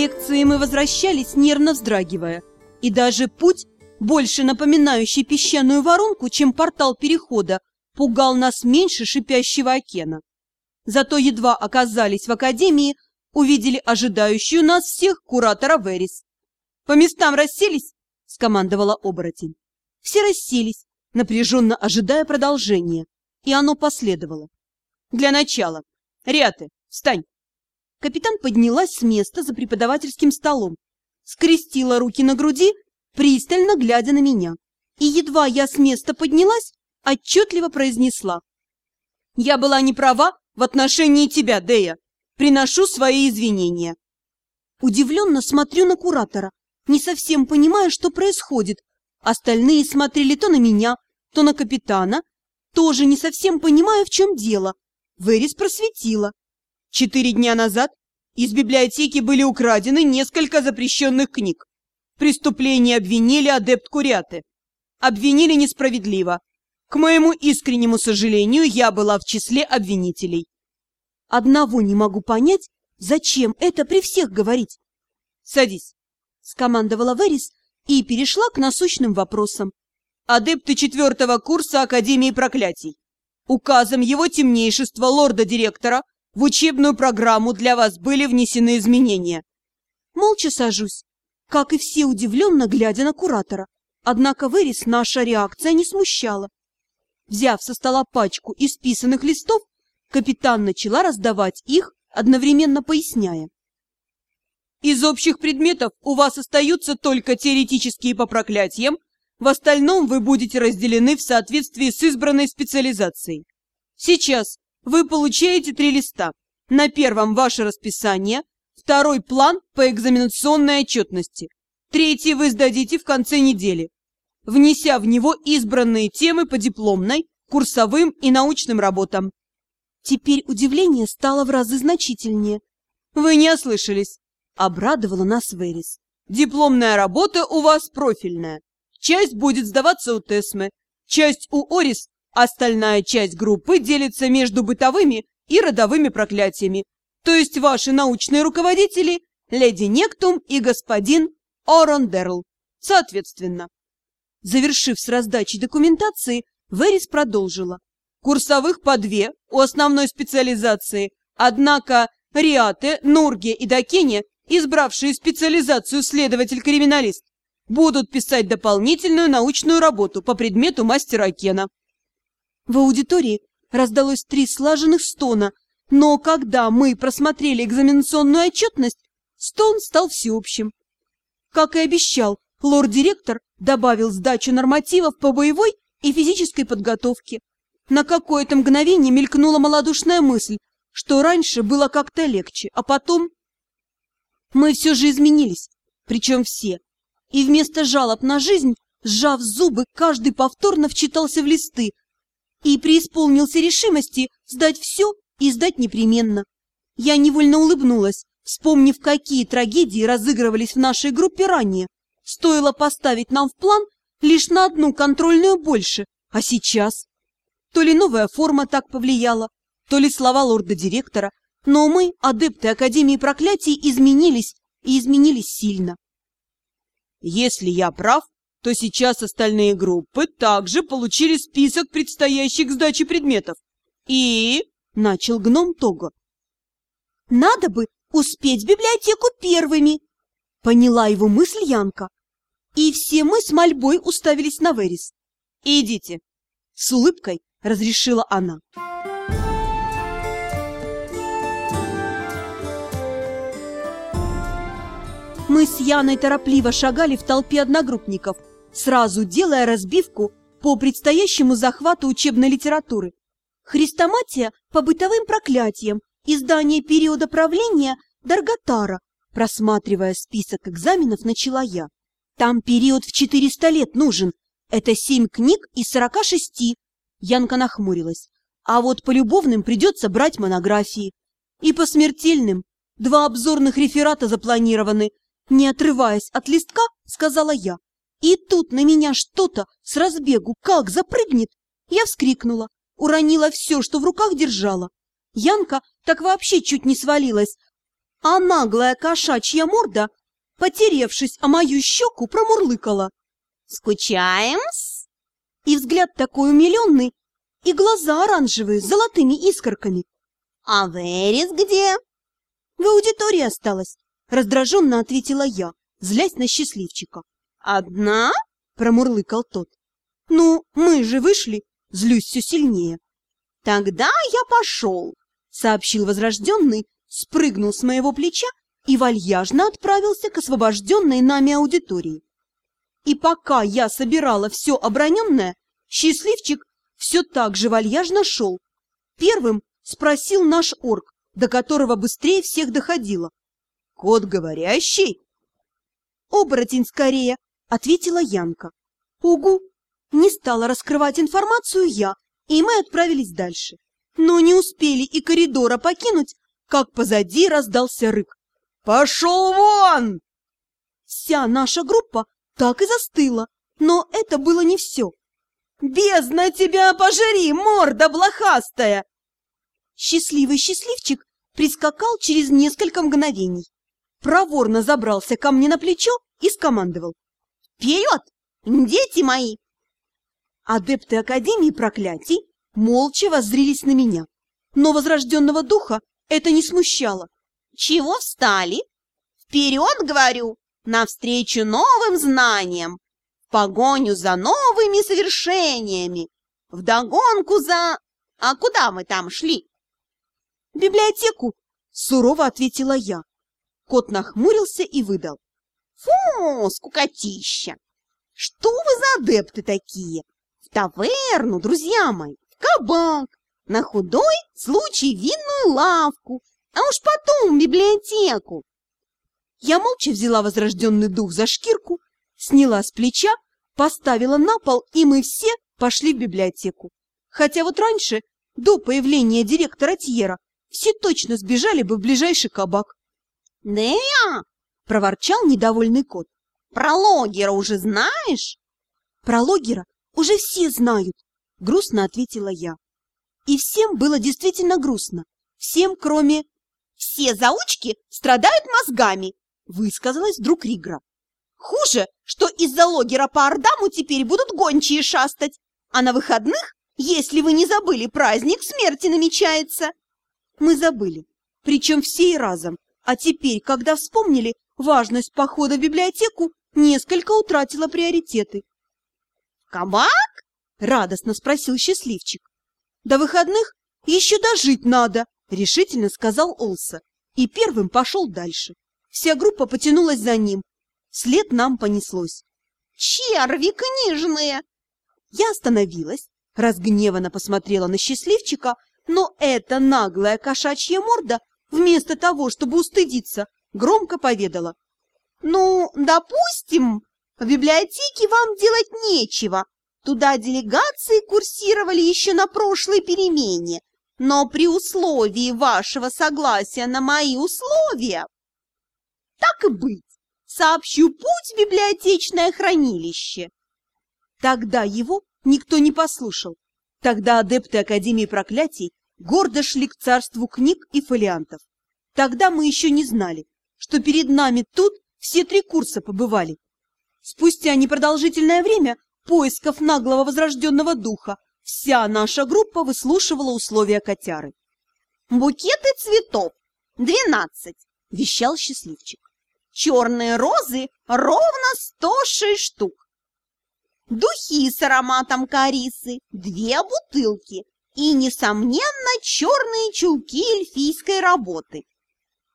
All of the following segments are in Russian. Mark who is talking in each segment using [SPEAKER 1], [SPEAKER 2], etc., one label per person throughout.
[SPEAKER 1] лекции мы возвращались, нервно вздрагивая. И даже путь, больше напоминающий песчаную воронку, чем портал перехода, пугал нас меньше шипящего окена. Зато едва оказались в академии, увидели ожидающую нас всех куратора Верис. «По местам расселись?» — скомандовала оборотень. Все расселись, напряженно ожидая продолжения, и оно последовало. «Для начала. Риаты, встань!» Капитан поднялась с места за преподавательским столом, скрестила руки на груди, пристально глядя на меня. И едва я с места поднялась, отчетливо произнесла. «Я была не права в отношении тебя, Дея. Приношу свои извинения». Удивленно смотрю на куратора, не совсем понимая, что происходит. Остальные смотрели то на меня, то на капитана, тоже не совсем понимая, в чем дело. Верис просветила. Четыре дня назад из библиотеки были украдены несколько запрещенных книг. Преступление обвинили адепт Куряты. Обвинили несправедливо. К моему искреннему сожалению, я была в числе обвинителей. Одного не могу понять, зачем это при всех говорить. «Садись», — скомандовала Верис и перешла к насущным вопросам. «Адепты четвертого курса Академии проклятий. Указом его темнейшества лорда-директора в учебную программу для вас были внесены изменения. Молча сажусь, как и все удивленно глядя на куратора. Однако вырез наша реакция не смущала. Взяв со стола пачку исписанных листов, капитан начала раздавать их, одновременно поясняя. Из общих предметов у вас остаются только теоретические по проклятиям, в остальном вы будете разделены в соответствии с избранной специализацией. Сейчас вы получаете три листа. На первом ваше расписание, второй план по экзаменационной отчетности, третий вы сдадите в конце недели, внеся в него избранные темы по дипломной, курсовым и научным работам. Теперь удивление стало в разы значительнее. Вы не ослышались. Обрадовала нас Верис. Дипломная работа у вас профильная. Часть будет сдаваться у Тесмы, часть у Орис Остальная часть группы делится между бытовыми и родовыми проклятиями, то есть ваши научные руководители – леди Нектум и господин Орондерл, соответственно. Завершив с раздачей документации, Верис продолжила. Курсовых по две у основной специализации, однако Риате, Нурге и Дакене, избравшие специализацию следователь-криминалист, будут писать дополнительную научную работу по предмету мастера Кена. В аудитории раздалось три слаженных стона, но когда мы просмотрели экзаменационную отчетность, стон стал всеобщим. Как и обещал, лорд-директор добавил сдачу нормативов по боевой и физической подготовке. На какое-то мгновение мелькнула малодушная мысль, что раньше было как-то легче, а потом... Мы все же изменились, причем все. И вместо жалоб на жизнь, сжав зубы, каждый повторно вчитался в листы, и преисполнился решимости сдать все и сдать непременно. Я невольно улыбнулась, вспомнив, какие трагедии разыгрывались в нашей группе ранее. Стоило поставить нам в план лишь на одну контрольную больше, а сейчас... То ли новая форма так повлияла, то ли слова лорда-директора, но мы, адепты Академии проклятий, изменились и изменились сильно. Если я прав, то сейчас остальные группы также получили список предстоящих сдачи предметов. И... — начал гном Того. «Надо бы успеть в библиотеку первыми!» — поняла его мысль Янка. И все мы с мольбой уставились на Верис. «Идите!» — с улыбкой разрешила она. Мы с Яной торопливо шагали в толпе одногруппников — сразу делая разбивку по предстоящему захвату учебной литературы. Хрестоматия по бытовым проклятиям, издание периода правления Даргатара, просматривая список экзаменов, начала я. Там период в 400 лет нужен. Это семь книг из 46. Янка нахмурилась. А вот по любовным придется брать монографии. И по смертельным. Два обзорных реферата запланированы. Не отрываясь от листка, сказала я. И тут на меня что-то с разбегу как запрыгнет. Я вскрикнула, уронила все, что в руках держала. Янка так вообще чуть не свалилась. а наглая кошачья морда, потеревшись о мою щеку, промурлыкала.
[SPEAKER 2] «Скучаем-с?»
[SPEAKER 1] И взгляд такой умиленный, и глаза оранжевые с золотыми искорками.
[SPEAKER 2] «А Верис где?»
[SPEAKER 1] В аудитории осталась, раздраженно ответила я, злясь на счастливчика.
[SPEAKER 2] «Одна?»
[SPEAKER 1] — промурлыкал тот. «Ну, мы же вышли!» — злюсь все сильнее.
[SPEAKER 2] «Тогда я пошел!»
[SPEAKER 1] — сообщил возрожденный, спрыгнул с моего плеча и вальяжно отправился к освобожденной нами аудитории. И пока я собирала все оброненное, счастливчик все так же вальяжно шел. Первым спросил наш орк, до которого быстрее всех доходило. «Кот говорящий?» «Оборотень скорее», — ответила Янка. «Угу!» Не стала раскрывать информацию я, и мы отправились дальше. Но не успели и коридора покинуть, как позади раздался рык. «Пошел вон!» Вся наша группа так и застыла, но это было не все. «Бездна тебя пожари, морда блохастая!» Счастливый счастливчик прискакал через несколько мгновений. Проворно забрался ко мне на плечо и скомандовал.
[SPEAKER 2] «Вперед, дети мои!»
[SPEAKER 1] Адепты Академии проклятий молча воззрились на меня, но возрожденного духа это не смущало.
[SPEAKER 2] «Чего встали? Вперед, говорю, навстречу новым знаниям, в погоню за новыми совершениями, в догонку за... А куда мы там шли?»
[SPEAKER 1] «В библиотеку!» — сурово ответила я. Кот нахмурился и выдал.
[SPEAKER 2] «Фу, скукотища! Что вы за адепты такие? В таверну, друзья мои, в кабак, на худой случай винную лавку, а уж потом в библиотеку!»
[SPEAKER 1] Я молча взяла возрожденный дух за шкирку, сняла с плеча, поставила на пол, и мы все пошли в библиотеку. Хотя вот раньше, до появления директора Тьера, все точно сбежали бы в ближайший кабак.
[SPEAKER 2] — Да, —
[SPEAKER 1] проворчал недовольный кот.
[SPEAKER 2] — Про логера уже знаешь?
[SPEAKER 1] — Про логера уже все знают, — грустно ответила я. И всем было действительно грустно. Всем, кроме...
[SPEAKER 2] — Все заучки страдают мозгами, — высказалась вдруг Ригра. — Хуже, что из-за логера по Ордаму теперь будут гончие шастать, а на выходных, если вы не забыли, праздник смерти намечается.
[SPEAKER 1] Мы забыли, причем все и разом, а теперь, когда вспомнили, важность похода в библиотеку несколько утратила приоритеты.
[SPEAKER 2] «Кабак?»
[SPEAKER 1] — радостно спросил счастливчик. «До выходных еще дожить надо», — решительно сказал Олса. И первым пошел дальше. Вся группа потянулась за ним. След нам понеслось.
[SPEAKER 2] «Черви книжные!»
[SPEAKER 1] Я остановилась, разгневанно посмотрела на счастливчика, но эта наглая кошачья морда, вместо того, чтобы устыдиться, громко поведала.
[SPEAKER 2] «Ну, допустим, в библиотеке вам делать нечего. Туда делегации курсировали еще на прошлой перемене, но при условии вашего согласия на мои условия. Так и быть, сообщу путь в библиотечное хранилище».
[SPEAKER 1] Тогда его никто не послушал. Тогда адепты Академии проклятий гордо шли к царству книг и фолиантов. Тогда мы еще не знали, что перед нами тут все три курса побывали. Спустя непродолжительное время поисков наглого возрожденного духа вся наша группа выслушивала условия котяры.
[SPEAKER 2] «Букеты цветов – двенадцать», – вещал счастливчик. «Черные розы – ровно сто шесть штук. Духи с ароматом корисы – две бутылки и, несомненно, черные чулки эльфийской работы.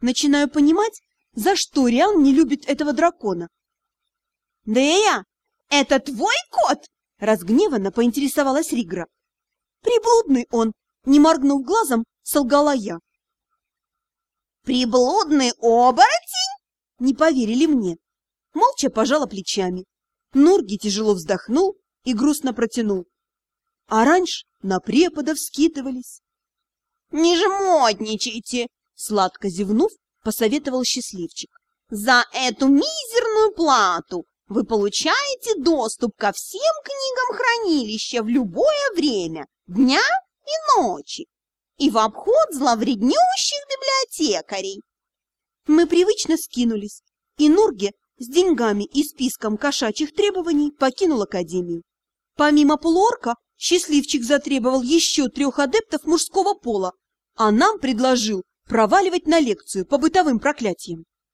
[SPEAKER 1] Начинаю понимать, за что Риан не любит этого дракона.
[SPEAKER 2] «Дея, это твой кот?» — разгневанно поинтересовалась Ригра.
[SPEAKER 1] «Приблудный он!» — не моргнув глазом, солгала я.
[SPEAKER 2] «Приблудный оборотень?»
[SPEAKER 1] — не поверили мне. Молча пожала плечами. Нурги тяжело вздохнул и грустно протянул. А раньше на преподов скидывались.
[SPEAKER 2] «Не жмотничайте!» — сладко зевнув, посоветовал счастливчик. «За эту мизерную плату вы получаете доступ ко всем книгам хранилища в любое время, дня и ночи, и в обход зловреднющих библиотекарей».
[SPEAKER 1] Мы привычно скинулись, и Нурге с деньгами и списком кошачьих требований покинул Академию. Помимо полуорка, счастливчик затребовал еще трех адептов мужского пола, а нам предложил проваливать на лекцию по бытовым проклятиям.